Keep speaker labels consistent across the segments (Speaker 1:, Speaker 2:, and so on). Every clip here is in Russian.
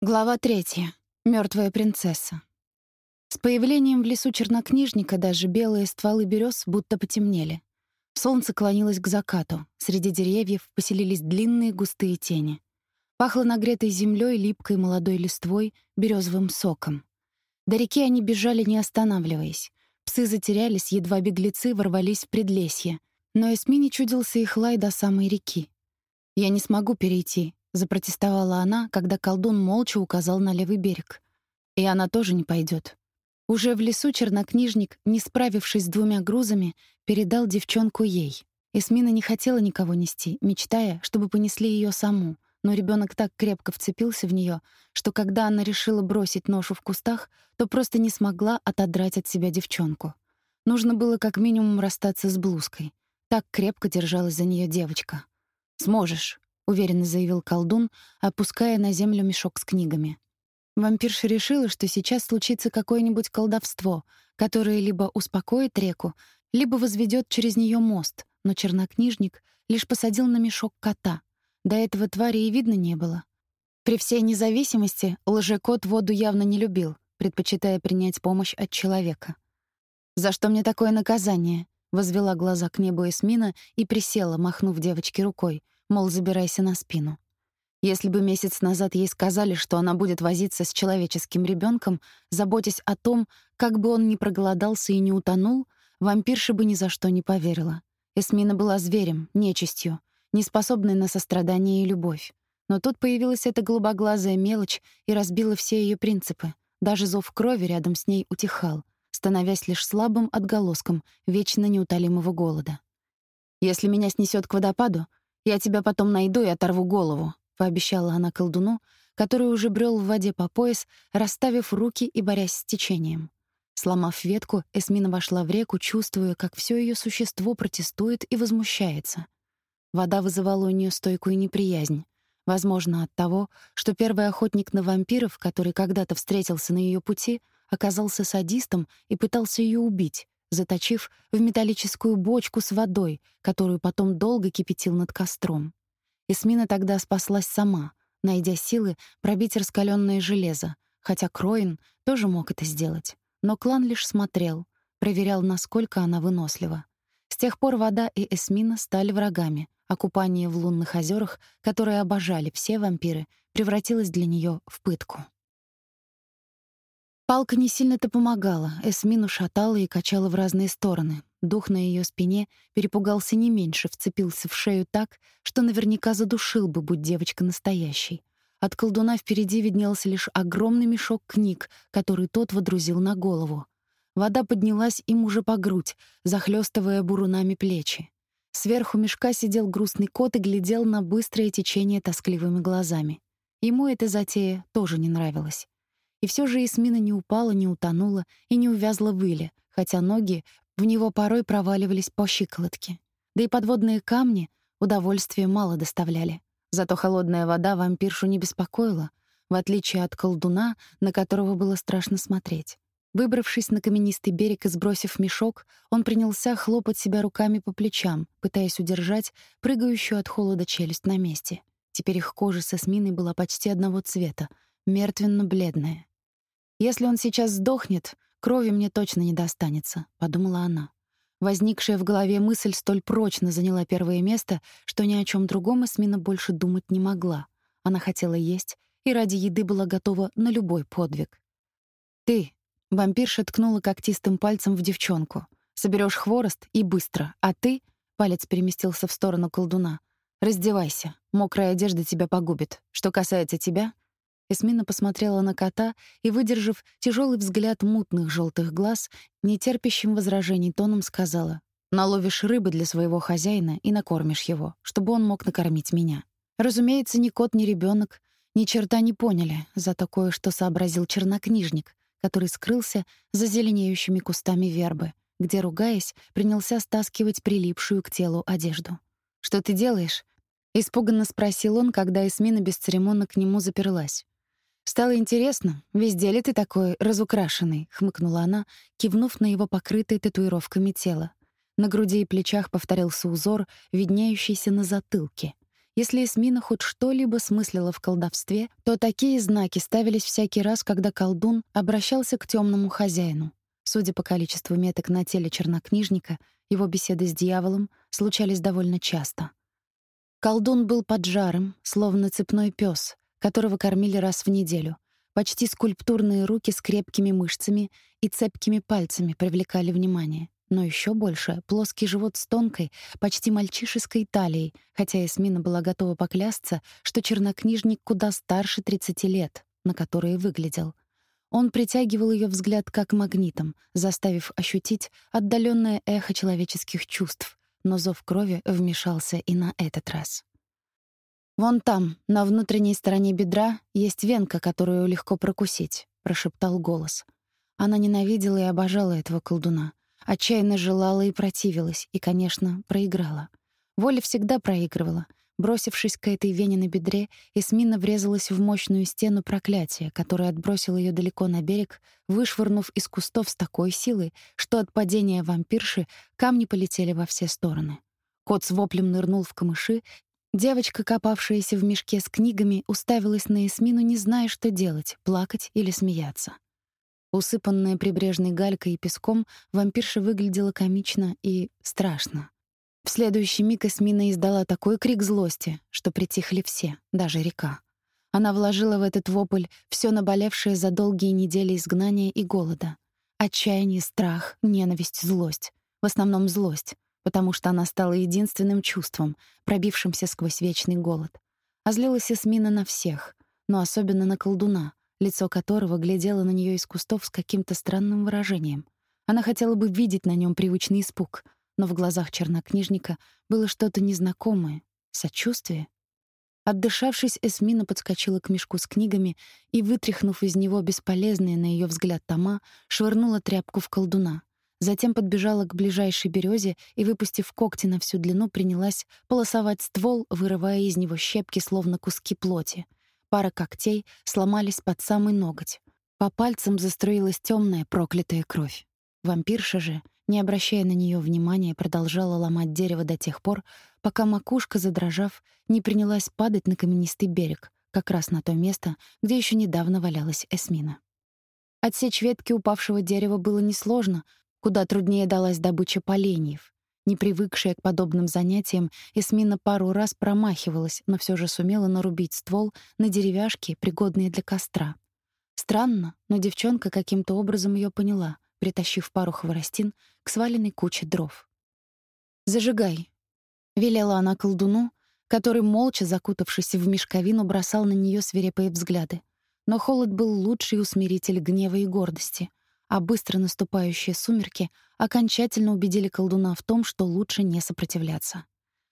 Speaker 1: Глава третья. Мёртвая принцесса. С появлением в лесу чернокнижника даже белые стволы берез будто потемнели. Солнце клонилось к закату. Среди деревьев поселились длинные густые тени. Пахло нагретой землей, липкой молодой листвой, березовым соком. До реки они бежали, не останавливаясь. Псы затерялись, едва беглецы ворвались в предлесье. Но Эсмине чудился их лай до самой реки. «Я не смогу перейти», — запротестовала она, когда колдун молча указал на левый берег. «И она тоже не пойдет. Уже в лесу чернокнижник, не справившись с двумя грузами, передал девчонку ей. Эсмина не хотела никого нести, мечтая, чтобы понесли ее саму, но ребенок так крепко вцепился в нее, что когда она решила бросить ношу в кустах, то просто не смогла отодрать от себя девчонку. Нужно было как минимум расстаться с блузкой. Так крепко держалась за нее девочка. «Сможешь», уверенно заявил колдун, опуская на землю мешок с книгами. Вампирша решила, что сейчас случится какое-нибудь колдовство, которое либо успокоит реку, либо возведет через нее мост, но чернокнижник лишь посадил на мешок кота. До этого твари и видно не было. При всей независимости лжекот воду явно не любил, предпочитая принять помощь от человека. «За что мне такое наказание?» — возвела глаза к небу Эсмина и присела, махнув девочке рукой — мол, забирайся на спину. Если бы месяц назад ей сказали, что она будет возиться с человеческим ребенком, заботясь о том, как бы он не проголодался и не утонул, вампирша бы ни за что не поверила. Эсмина была зверем, нечистью, неспособной на сострадание и любовь. Но тут появилась эта голубоглазая мелочь и разбила все ее принципы. Даже зов крови рядом с ней утихал, становясь лишь слабым отголоском вечно неутолимого голода. «Если меня снесет к водопаду, «Я тебя потом найду и оторву голову», — пообещала она колдуну, который уже брел в воде по пояс, расставив руки и борясь с течением. Сломав ветку, Эсмина вошла в реку, чувствуя, как все ее существо протестует и возмущается. Вода вызывала у нее стойкую неприязнь. Возможно, от того, что первый охотник на вампиров, который когда-то встретился на ее пути, оказался садистом и пытался ее убить, заточив в металлическую бочку с водой, которую потом долго кипятил над костром. Эсмина тогда спаслась сама, найдя силы пробить раскаленное железо, хотя Кроин тоже мог это сделать. Но клан лишь смотрел, проверял, насколько она вынослива. С тех пор вода и Эсмина стали врагами, а купание в лунных озерах, которые обожали все вампиры, превратилось для нее в пытку. Палка не сильно-то помогала, Эсмину шатала и качала в разные стороны. Дух на ее спине перепугался не меньше, вцепился в шею так, что наверняка задушил бы, будь девочка настоящей. От колдуна впереди виднелся лишь огромный мешок книг, который тот водрузил на голову. Вода поднялась им уже по грудь, захлестывая бурунами плечи. Сверху мешка сидел грустный кот и глядел на быстрое течение тоскливыми глазами. Ему эта затея тоже не нравилась. И все же Эсмина не упала, не утонула и не увязла в иле, хотя ноги в него порой проваливались по щиколотке. Да и подводные камни удовольствия мало доставляли. Зато холодная вода вампиршу не беспокоила, в отличие от колдуна, на которого было страшно смотреть. Выбравшись на каменистый берег и сбросив мешок, он принялся хлопать себя руками по плечам, пытаясь удержать прыгающую от холода челюсть на месте. Теперь их кожа со Эсминой была почти одного цвета, мертвенно-бледная. «Если он сейчас сдохнет, крови мне точно не достанется», — подумала она. Возникшая в голове мысль столь прочно заняла первое место, что ни о чем другом Эсмина больше думать не могла. Она хотела есть и ради еды была готова на любой подвиг. «Ты», — вампирша ткнула когтистым пальцем в девчонку, соберешь хворост и быстро, а ты...» — палец переместился в сторону колдуна. «Раздевайся, мокрая одежда тебя погубит. Что касается тебя, Эсмина посмотрела на кота и, выдержав тяжелый взгляд мутных желтых глаз, нетерпящим возражений тоном сказала: "Наловишь рыбы для своего хозяина и накормишь его, чтобы он мог накормить меня". Разумеется, ни кот, ни ребенок ни черта не поняли, за такое, что сообразил чернокнижник, который скрылся за зеленеющими кустами вербы, где, ругаясь, принялся стаскивать прилипшую к телу одежду. «Что ты делаешь?» — испуганно спросил он, когда Эсмина бесцеремонно к нему заперлась. «Стало интересно, везде ли ты такой разукрашенный?» — хмыкнула она, кивнув на его покрытое татуировками тело. На груди и плечах повторился узор, виднеющийся на затылке. Если Эсмина хоть что-либо смыслила в колдовстве, то такие знаки ставились всякий раз, когда колдун обращался к темному хозяину. Судя по количеству меток на теле чернокнижника, его беседы с дьяволом случались довольно часто. Колдун был поджарым, словно цепной пес, которого кормили раз в неделю. Почти скульптурные руки с крепкими мышцами и цепкими пальцами привлекали внимание. Но еще больше — плоский живот с тонкой, почти мальчишеской талией, хотя Эсмина была готова поклясться, что чернокнижник куда старше 30 лет, на которые выглядел. Он притягивал ее взгляд как магнитом, заставив ощутить отдаленное эхо человеческих чувств, но зов крови вмешался и на этот раз. «Вон там, на внутренней стороне бедра, есть венка, которую легко прокусить», — прошептал голос. Она ненавидела и обожала этого колдуна. Отчаянно желала и противилась, и, конечно, проиграла. Воля всегда проигрывала. Бросившись к этой вене на бедре, Эсмина врезалась в мощную стену проклятия, которая отбросила ее далеко на берег, вышвырнув из кустов с такой силой, что от падения вампирши камни полетели во все стороны. Кот с воплем нырнул в камыши, Девочка, копавшаяся в мешке с книгами, уставилась на Эсмину, не зная, что делать — плакать или смеяться. Усыпанная прибрежной галькой и песком, вампирша выглядела комично и страшно. В следующий миг Эсмина издала такой крик злости, что притихли все, даже река. Она вложила в этот вопль все наболевшее за долгие недели изгнания и голода. Отчаяние, страх, ненависть, злость. В основном злость, потому что она стала единственным чувством, пробившимся сквозь вечный голод. А злилась Эсмина на всех, но особенно на колдуна, лицо которого глядело на нее из кустов с каким-то странным выражением. Она хотела бы видеть на нем привычный испуг, но в глазах чернокнижника было что-то незнакомое, сочувствие. Отдышавшись, Эсмина подскочила к мешку с книгами и, вытряхнув из него бесполезные на ее взгляд тома, швырнула тряпку в колдуна. Затем подбежала к ближайшей березе и, выпустив когти на всю длину, принялась полосовать ствол, вырывая из него щепки, словно куски плоти — Пара когтей сломались под самый ноготь. По пальцам заструилась темная проклятая кровь. Вампирша же, не обращая на нее внимания, продолжала ломать дерево до тех пор, пока макушка, задрожав, не принялась падать на каменистый берег, как раз на то место, где еще недавно валялась Эсмина. Отсечь ветки упавшего дерева было несложно, куда труднее далась добыча поленьев. Не привыкшая к подобным занятиям, Эсмина пару раз промахивалась, но все же сумела нарубить ствол на деревяшки, пригодные для костра. Странно, но девчонка каким-то образом ее поняла, притащив пару хворостин к сваленной куче дров. «Зажигай», — велела она колдуну, который, молча закутавшись в мешковину, бросал на нее свирепые взгляды. Но холод был лучший усмиритель гнева и гордости а быстро наступающие сумерки окончательно убедили колдуна в том, что лучше не сопротивляться.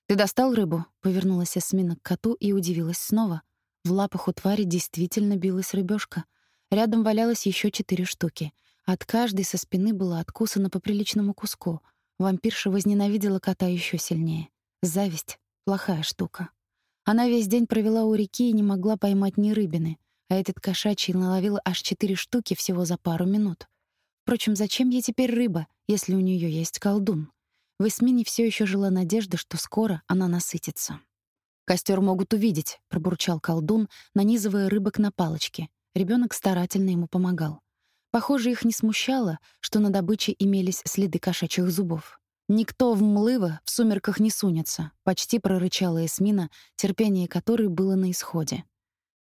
Speaker 1: «Ты достал рыбу?» — повернулась Эсмина к коту и удивилась снова. В лапах у твари действительно билась рыбешка. Рядом валялось еще четыре штуки. От каждой со спины было откусано по приличному куску. Вампирша возненавидела кота еще сильнее. Зависть — плохая штука. Она весь день провела у реки и не могла поймать ни рыбины, а этот кошачий наловил аж четыре штуки всего за пару минут. Впрочем, зачем ей теперь рыба, если у нее есть колдун? В Эсмине все еще жила надежда, что скоро она насытится. Костер могут увидеть», — пробурчал колдун, нанизывая рыбок на палочки. Ребенок старательно ему помогал. Похоже, их не смущало, что на добыче имелись следы кошачьих зубов. «Никто в Млыва в сумерках не сунется», — почти прорычала Эсмина, терпение которой было на исходе.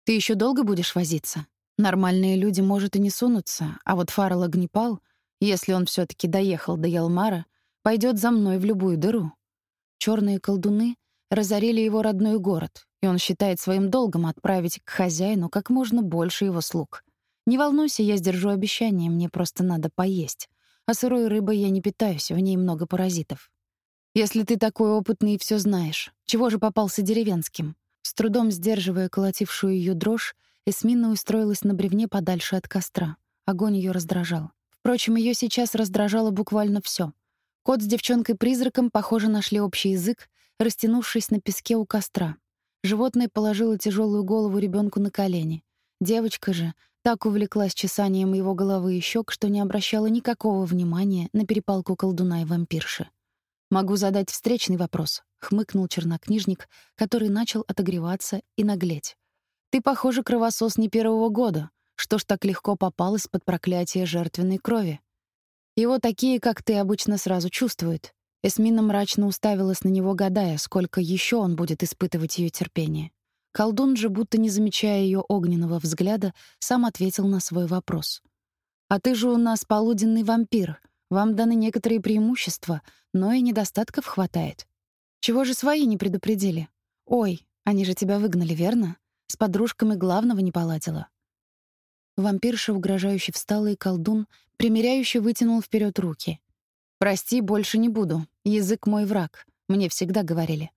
Speaker 1: «Ты еще долго будешь возиться?» Нормальные люди, может, и не сунутся, а вот Фаррелл Огнепал, если он все таки доехал до Ялмара, пойдет за мной в любую дыру. Черные колдуны разорили его родной город, и он считает своим долгом отправить к хозяину как можно больше его слуг. Не волнуйся, я сдержу обещание, мне просто надо поесть. А сырой рыбой я не питаюсь, в ней много паразитов. Если ты такой опытный и все знаешь, чего же попался деревенским? С трудом сдерживая колотившую ее дрожь, Эсмина устроилась на бревне подальше от костра. Огонь ее раздражал. Впрочем, ее сейчас раздражало буквально все. Кот с девчонкой-призраком, похоже, нашли общий язык, растянувшись на песке у костра. Животное положило тяжелую голову ребенку на колени. Девочка же так увлеклась чесанием его головы и щек, что не обращала никакого внимания на перепалку колдуна и вампирши. «Могу задать встречный вопрос», — хмыкнул чернокнижник, который начал отогреваться и наглеть. Ты, похоже, кровосос не первого года. Что ж так легко попалась под проклятие жертвенной крови? Его такие, как ты, обычно сразу чувствуют. Эсмина мрачно уставилась на него, гадая, сколько еще он будет испытывать ее терпение. Колдун же, будто не замечая ее огненного взгляда, сам ответил на свой вопрос. «А ты же у нас полуденный вампир. Вам даны некоторые преимущества, но и недостатков хватает. Чего же свои не предупредили? Ой, они же тебя выгнали, верно? С подружками главного не поладила». Вампирша угрожающе встала, и колдун, примиряюще вытянул вперед руки. «Прости, больше не буду. Язык мой враг. Мне всегда говорили.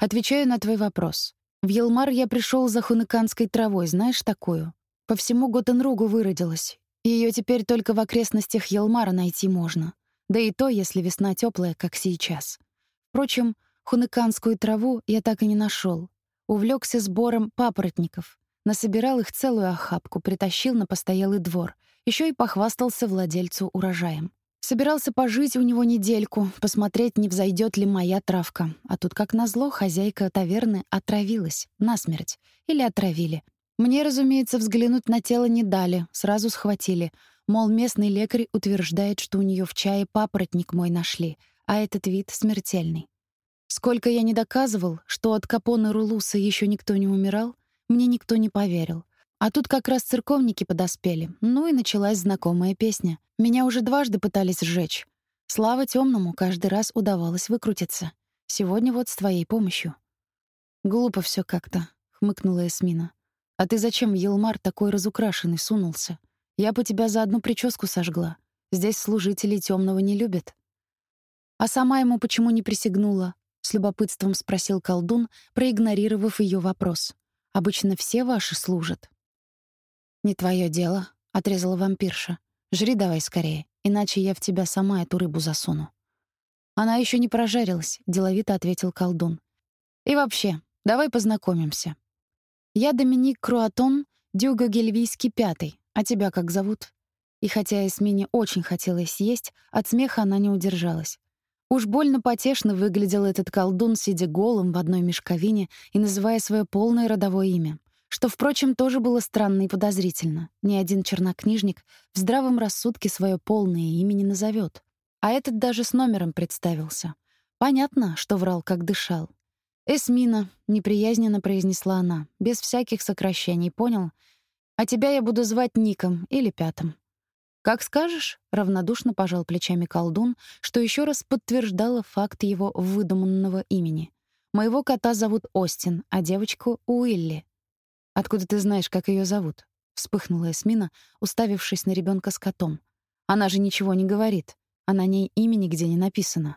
Speaker 1: Отвечаю на твой вопрос. В Елмар я пришел за хуныканской травой, знаешь такую? По всему Готенругу выродилась. Ее теперь только в окрестностях Елмара найти можно. Да и то, если весна теплая, как сейчас. Впрочем, хуныканскую траву я так и не нашел. Увлекся сбором папоротников. Насобирал их целую охапку, притащил на постоялый двор. Еще и похвастался владельцу урожаем. Собирался пожить у него недельку, посмотреть, не взойдет ли моя травка. А тут, как назло, хозяйка таверны отравилась. Насмерть. Или отравили. Мне, разумеется, взглянуть на тело не дали. Сразу схватили. Мол, местный лекарь утверждает, что у нее в чае папоротник мой нашли, а этот вид смертельный. Сколько я не доказывал, что от капоны Рулуса еще никто не умирал, мне никто не поверил. А тут как раз церковники подоспели. Ну и началась знакомая песня. Меня уже дважды пытались сжечь. Слава темному, каждый раз удавалось выкрутиться. Сегодня вот с твоей помощью. Глупо все как-то, хмыкнула Эсмина. А ты зачем Елмар такой разукрашенный сунулся? Я бы тебя за одну прическу сожгла. Здесь служители темного не любят. А сама ему почему не присягнула? С любопытством спросил колдун, проигнорировав ее вопрос. Обычно все ваши служат. «Не твое дело», — отрезала вампирша. «Жри давай скорее, иначе я в тебя сама эту рыбу засуну». «Она еще не прожарилась», — деловито ответил колдун. «И вообще, давай познакомимся. Я Доминик Круатон, Дюго Гельвийский пятый. А тебя как зовут?» И хотя Эсмине очень хотелось есть, от смеха она не удержалась. Уж больно потешно выглядел этот колдун, сидя голым в одной мешковине и называя свое полное родовое имя. Что, впрочем, тоже было странно и подозрительно. Ни один чернокнижник в здравом рассудке свое полное имя не назовет. А этот даже с номером представился. Понятно, что врал, как дышал. «Эсмина», — неприязненно произнесла она, без всяких сокращений, понял? «А тебя я буду звать Ником или Пятым». «Как скажешь», — равнодушно пожал плечами колдун, что еще раз подтверждало факт его выдуманного имени. «Моего кота зовут Остин, а девочку — Уилли. «Откуда ты знаешь, как ее зовут?» — вспыхнула Эсмина, уставившись на ребенка с котом. «Она же ничего не говорит, а на ней имя нигде не написано».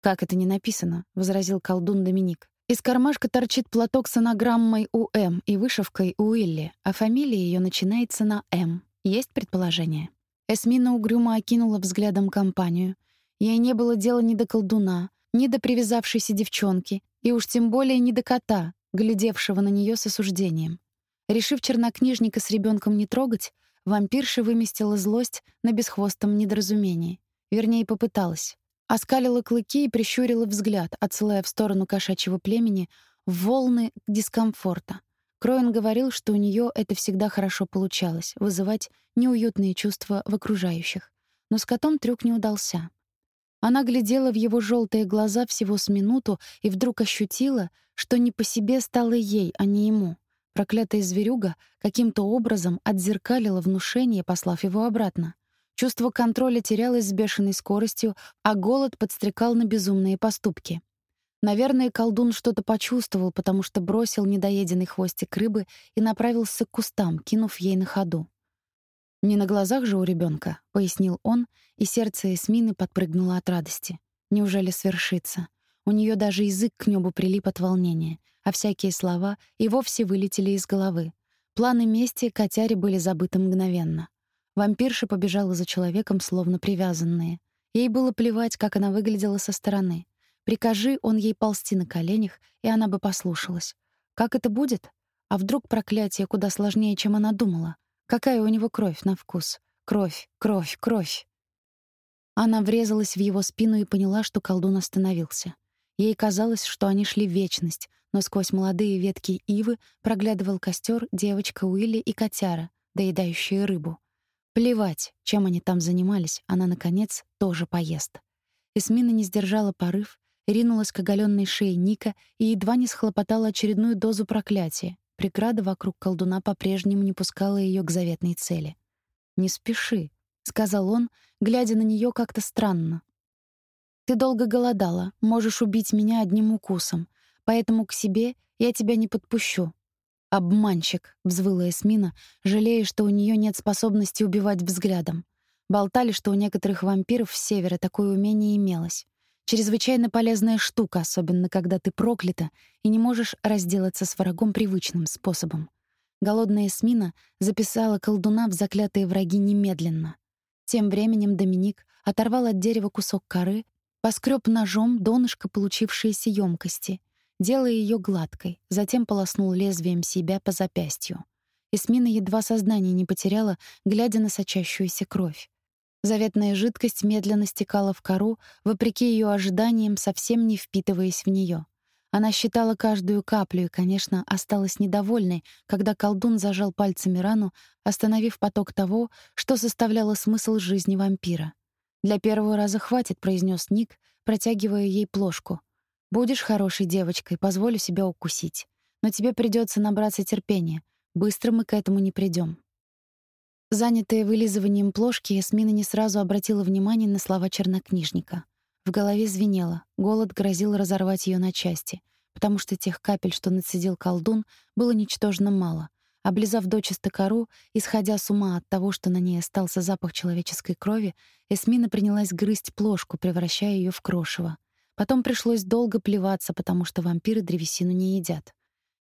Speaker 1: «Как это не написано?» — возразил колдун Доминик. «Из кармашка торчит платок с анаграммой УМ и вышивкой Уилли, а фамилия ее начинается на М. Есть предположение?» Эсмина угрюмо окинула взглядом компанию. Ей не было дела ни до колдуна, ни до привязавшейся девчонки, и уж тем более ни до кота, глядевшего на нее с осуждением. Решив чернокнижника с ребенком не трогать, вампирша выместила злость на бесхвостом недоразумении. Вернее, попыталась. Оскалила клыки и прищурила взгляд, отсылая в сторону кошачьего племени волны дискомфорта. Кроен говорил, что у нее это всегда хорошо получалось — вызывать неуютные чувства в окружающих. Но с котом трюк не удался. Она глядела в его желтые глаза всего с минуту и вдруг ощутила, что не по себе стало ей, а не ему. Проклятая зверюга каким-то образом отзеркалила внушение, послав его обратно. Чувство контроля терялось с бешеной скоростью, а голод подстрекал на безумные поступки. Наверное, колдун что-то почувствовал, потому что бросил недоеденный хвостик рыбы и направился к кустам, кинув ей на ходу. «Не на глазах же у ребенка, пояснил он, и сердце Эсмины подпрыгнуло от радости. «Неужели свершится?» У нее даже язык к небу прилип от волнения, а всякие слова и вовсе вылетели из головы. Планы мести котяре были забыты мгновенно. Вампирша побежала за человеком, словно привязанная. Ей было плевать, как она выглядела со стороны. Прикажи он ей ползти на коленях, и она бы послушалась. Как это будет? А вдруг проклятие куда сложнее, чем она думала? Какая у него кровь на вкус? Кровь, кровь, кровь. Она врезалась в его спину и поняла, что колдун остановился. Ей казалось, что они шли в вечность, но сквозь молодые ветки ивы проглядывал костер девочка Уилли и котяра, доедающие рыбу. Плевать, чем они там занимались, она, наконец, тоже поест. Эсмина не сдержала порыв, ринулась к оголенной шее Ника и едва не схлопотала очередную дозу проклятия. Преграда вокруг колдуна по-прежнему не пускала ее к заветной цели. «Не спеши», — сказал он, глядя на нее как-то странно. «Ты долго голодала, можешь убить меня одним укусом, поэтому к себе я тебя не подпущу». «Обманщик», — взвыла Эсмина, жалея, что у нее нет способности убивать взглядом. Болтали, что у некоторых вампиров с севера такое умение имелось. Чрезвычайно полезная штука, особенно когда ты проклята и не можешь разделаться с врагом привычным способом. Голодная Эсмина записала колдуна в заклятые враги немедленно. Тем временем Доминик оторвал от дерева кусок коры, поскреб ножом донышко получившейся емкости, делая ее гладкой, затем полоснул лезвием себя по запястью. Эсмина едва сознание не потеряла, глядя на сочащуюся кровь. Заветная жидкость медленно стекала в кору, вопреки ее ожиданиям, совсем не впитываясь в нее. Она считала каждую каплю и, конечно, осталась недовольной, когда колдун зажал пальцами рану, остановив поток того, что составляло смысл жизни вампира. «Для первого раза хватит», — произнес Ник, протягивая ей плошку. «Будешь хорошей девочкой, позволю себя укусить. Но тебе придется набраться терпения. Быстро мы к этому не придем. Занятая вылизыванием плошки, Ясмина не сразу обратила внимание на слова чернокнижника. В голове звенело, голод грозил разорвать ее на части, потому что тех капель, что нацедил колдун, было ничтожно мало. Облизав дочисто кору, исходя с ума от того, что на ней остался запах человеческой крови, Эсмина принялась грызть плошку, превращая ее в крошево. Потом пришлось долго плеваться, потому что вампиры древесину не едят.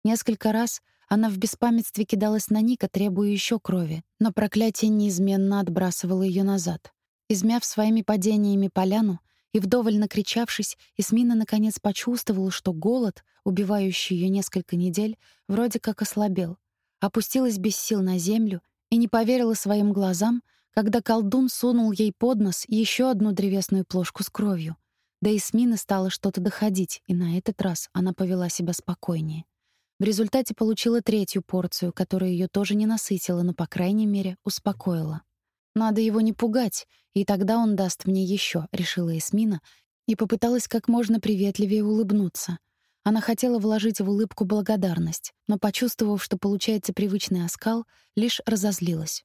Speaker 1: Несколько раз она в беспамятстве кидалась на Ника, требуя еще крови, но проклятие неизменно отбрасывало ее назад. Измяв своими падениями поляну и вдоволь накричавшись, Эсмина наконец почувствовала, что голод, убивающий ее несколько недель, вроде как ослабел. Опустилась без сил на землю и не поверила своим глазам, когда колдун сунул ей под нос еще одну древесную плошку с кровью. До Эсмины стало что-то доходить, и на этот раз она повела себя спокойнее. В результате получила третью порцию, которая ее тоже не насытила, но, по крайней мере, успокоила. «Надо его не пугать, и тогда он даст мне еще», — решила Эсмина и попыталась как можно приветливее улыбнуться. Она хотела вложить в улыбку благодарность, но, почувствовав, что получается привычный оскал, лишь разозлилась.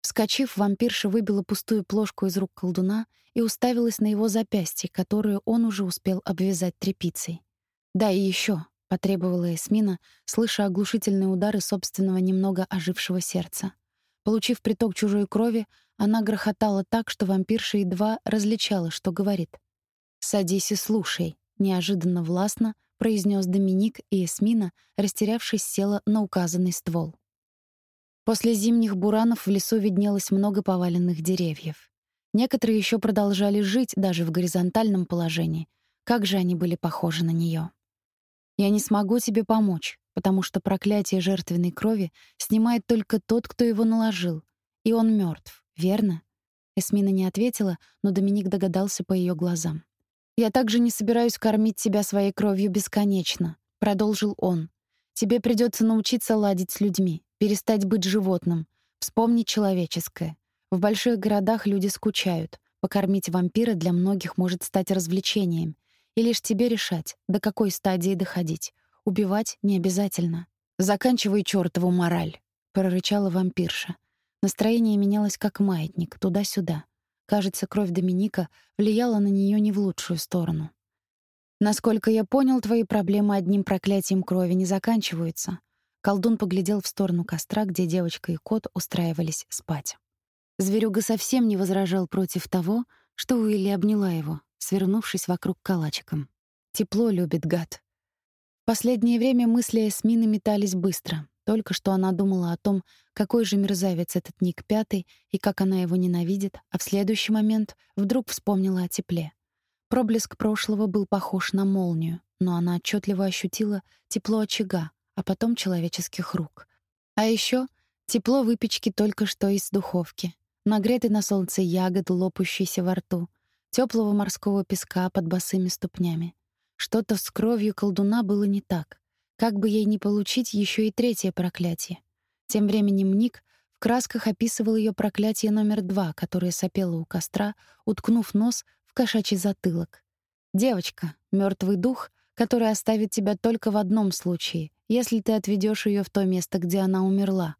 Speaker 1: Вскочив, вампирша выбила пустую плошку из рук колдуна и уставилась на его запястье, которое он уже успел обвязать тряпицей. «Да и еще, — потребовала Эсмина, слыша оглушительные удары собственного немного ожившего сердца. Получив приток чужой крови, она грохотала так, что вампирша едва различала, что говорит. «Садись и слушай», — неожиданно властно произнес Доминик, и Эсмина, растерявшись, села на указанный ствол. После зимних буранов в лесу виднелось много поваленных деревьев. Некоторые еще продолжали жить даже в горизонтальном положении. Как же они были похожи на нее. Я не смогу тебе помочь, потому что проклятие жертвенной крови снимает только тот, кто его наложил. И он мертв, верно? Эсмина не ответила, но Доминик догадался по ее глазам. «Я также не собираюсь кормить тебя своей кровью бесконечно», — продолжил он. «Тебе придется научиться ладить с людьми, перестать быть животным, вспомнить человеческое. В больших городах люди скучают. Покормить вампира для многих может стать развлечением, и лишь тебе решать, до какой стадии доходить. Убивать не обязательно. «Заканчивай чёртову мораль», — прорычала вампирша. Настроение менялось как маятник, туда-сюда. Кажется, кровь Доминика влияла на неё не в лучшую сторону. «Насколько я понял, твои проблемы одним проклятием крови не заканчиваются». Колдун поглядел в сторону костра, где девочка и кот устраивались спать. Зверюга совсем не возражал против того, что Уилли обняла его, свернувшись вокруг калачиком. Тепло любит гад. В последнее время мысли Эсмины метались быстро. Только что она думала о том, какой же мерзавец этот Ник Пятый и как она его ненавидит, а в следующий момент вдруг вспомнила о тепле. Проблеск прошлого был похож на молнию, но она отчетливо ощутила тепло очага, а потом человеческих рук. А еще тепло выпечки только что из духовки, нагретый на солнце ягод, лопающийся во рту, теплого морского песка под босыми ступнями. Что-то с кровью колдуна было не так. Как бы ей не получить еще и третье проклятие? Тем временем Ник в красках описывал ее проклятие номер два, которое сопело у костра, уткнув нос в кошачий затылок. «Девочка, мертвый дух, который оставит тебя только в одном случае, если ты отведешь ее в то место, где она умерла».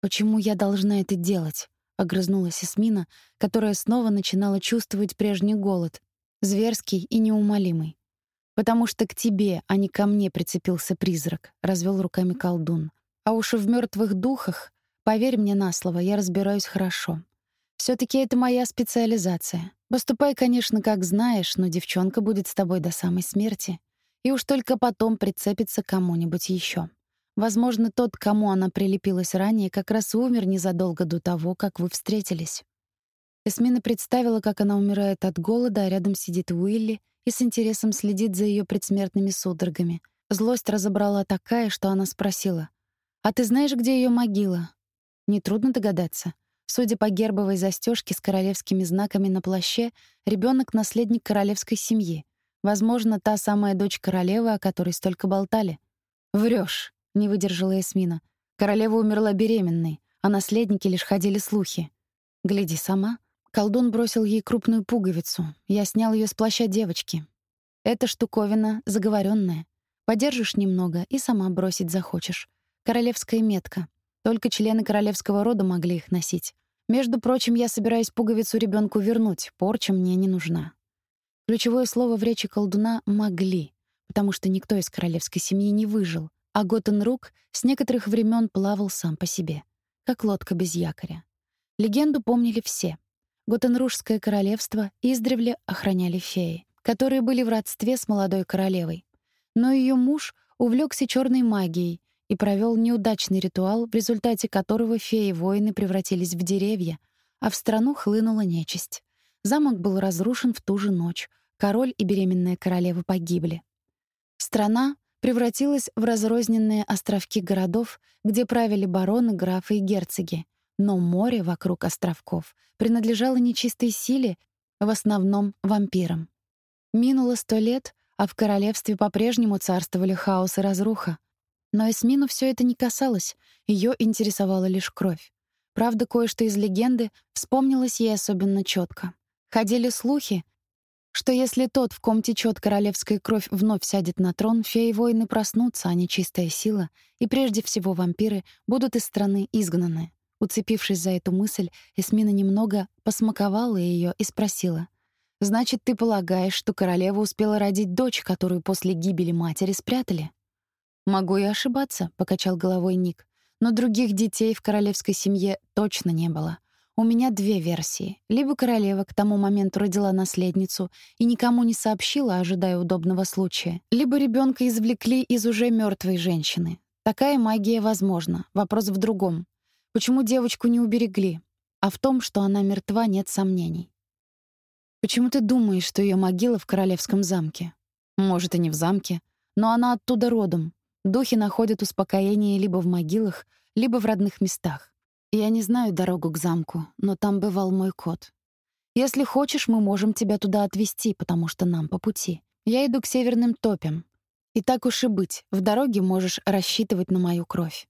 Speaker 1: «Почему я должна это делать?» — огрызнулась Эсмина, которая снова начинала чувствовать прежний голод, зверский и неумолимый. «Потому что к тебе, а не ко мне прицепился призрак», — развел руками колдун. «А уж в мертвых духах, поверь мне на слово, я разбираюсь хорошо. все таки это моя специализация. Поступай, конечно, как знаешь, но девчонка будет с тобой до самой смерти. И уж только потом прицепится к кому-нибудь еще. Возможно, тот, к кому она прилепилась ранее, как раз умер незадолго до того, как вы встретились. Эсмина представила, как она умирает от голода, а рядом сидит Уилли и с интересом следит за ее предсмертными судорогами. Злость разобрала такая, что она спросила: "А ты знаешь, где ее могила?" Нетрудно догадаться. Судя по гербовой застежке с королевскими знаками на плаще, ребенок наследник королевской семьи. Возможно, та самая дочь королевы, о которой столько болтали. Врешь не выдержала Эсмина. Королева умерла беременной, а наследники лишь ходили слухи. Гляди сама. Колдун бросил ей крупную пуговицу. Я снял ее с плаща девочки. Эта штуковина заговоренная. Подержишь немного и сама бросить захочешь. Королевская метка. Только члены королевского рода могли их носить. Между прочим, я собираюсь пуговицу ребенку вернуть. Порча мне не нужна. Ключевое слово в речи колдуна «могли», потому что никто из королевской семьи не выжил а Готенрук с некоторых времен плавал сам по себе, как лодка без якоря. Легенду помнили все. Готенружское королевство издревле охраняли феи, которые были в родстве с молодой королевой. Но ее муж увлекся черной магией и провел неудачный ритуал, в результате которого феи-воины превратились в деревья, а в страну хлынула нечисть. Замок был разрушен в ту же ночь. Король и беременная королева погибли. Страна превратилась в разрозненные островки городов, где правили бароны, графы и герцоги. Но море вокруг островков принадлежало нечистой силе, в основном вампирам. Минуло сто лет, а в королевстве по-прежнему царствовали хаос и разруха. Но Эсмину все это не касалось, ее интересовала лишь кровь. Правда, кое-что из легенды вспомнилось ей особенно четко. Ходили слухи, что если тот, в ком течет королевская кровь, вновь сядет на трон, феи-воины проснутся, а нечистая сила, и прежде всего вампиры, будут из страны изгнаны. Уцепившись за эту мысль, Эсмина немного посмаковала ее и спросила. «Значит, ты полагаешь, что королева успела родить дочь, которую после гибели матери спрятали?» «Могу и ошибаться», — покачал головой Ник. «Но других детей в королевской семье точно не было. У меня две версии. Либо королева к тому моменту родила наследницу и никому не сообщила, ожидая удобного случая, либо ребенка извлекли из уже мертвой женщины. Такая магия возможна. Вопрос в другом. Почему девочку не уберегли? А в том, что она мертва, нет сомнений. Почему ты думаешь, что ее могила в королевском замке? Может, и не в замке, но она оттуда родом. Духи находят успокоение либо в могилах, либо в родных местах. Я не знаю дорогу к замку, но там бывал мой кот. Если хочешь, мы можем тебя туда отвезти, потому что нам по пути. Я иду к северным топям. И так уж и быть, в дороге можешь рассчитывать на мою кровь.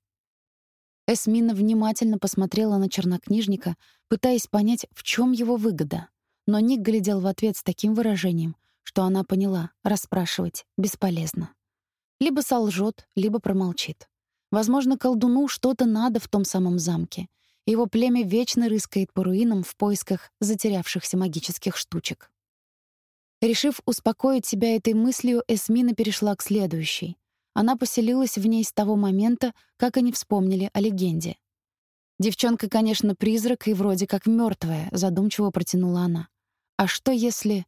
Speaker 1: Эсмина внимательно посмотрела на чернокнижника, пытаясь понять, в чем его выгода. Но Ник глядел в ответ с таким выражением, что она поняла, расспрашивать бесполезно. Либо солжет, либо промолчит. Возможно, колдуну что-то надо в том самом замке. Его племя вечно рыскает по руинам в поисках затерявшихся магических штучек. Решив успокоить себя этой мыслью, Эсмина перешла к следующей. Она поселилась в ней с того момента, как они вспомнили о легенде. «Девчонка, конечно, призрак и вроде как мертвая, задумчиво протянула она. «А что если...»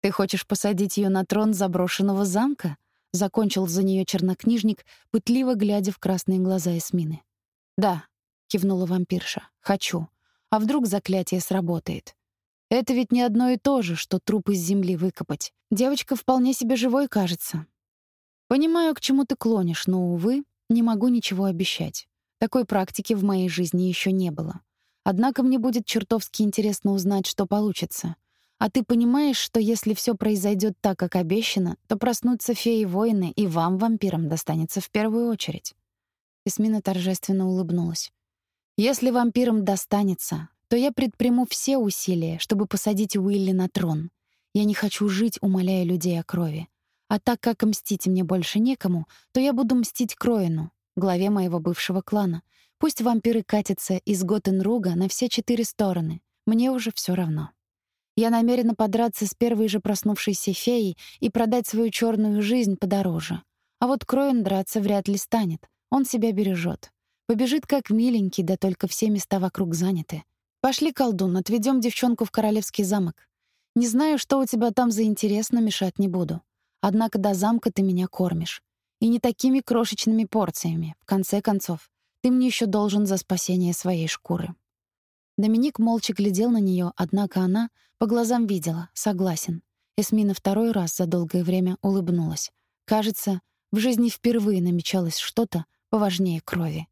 Speaker 1: «Ты хочешь посадить ее на трон заброшенного замка?» Закончил за нее чернокнижник, пытливо глядя в красные глаза Эсмины. «Да», — кивнула вампирша, — «хочу. А вдруг заклятие сработает? Это ведь не одно и то же, что труп из земли выкопать. Девочка вполне себе живой кажется. Понимаю, к чему ты клонишь, но, увы, не могу ничего обещать. Такой практики в моей жизни еще не было. Однако мне будет чертовски интересно узнать, что получится. А ты понимаешь, что если все произойдет так, как обещано, то проснутся феи-воины, и вам, вампирам, достанется в первую очередь?» Эсмина торжественно улыбнулась. «Если вампирам достанется, то я предприму все усилия, чтобы посадить Уилли на трон. Я не хочу жить, умоляя людей о крови. А так как мстить мне больше некому, то я буду мстить Кроину, главе моего бывшего клана. Пусть вампиры катятся из Готенруга на все четыре стороны. Мне уже все равно. Я намерена подраться с первой же проснувшейся феей и продать свою черную жизнь подороже. А вот Кроин драться вряд ли станет. Он себя бережет. Побежит как миленький, да только все места вокруг заняты. Пошли, колдун, отведем девчонку в королевский замок. Не знаю, что у тебя там за интерес, но мешать не буду. Однако до замка ты меня кормишь. И не такими крошечными порциями. В конце концов, ты мне еще должен за спасение своей шкуры. Доминик молча глядел на нее, однако она по глазам видела, согласен. Эсмина второй раз за долгое время улыбнулась. Кажется, в жизни впервые намечалось что-то поважнее крови.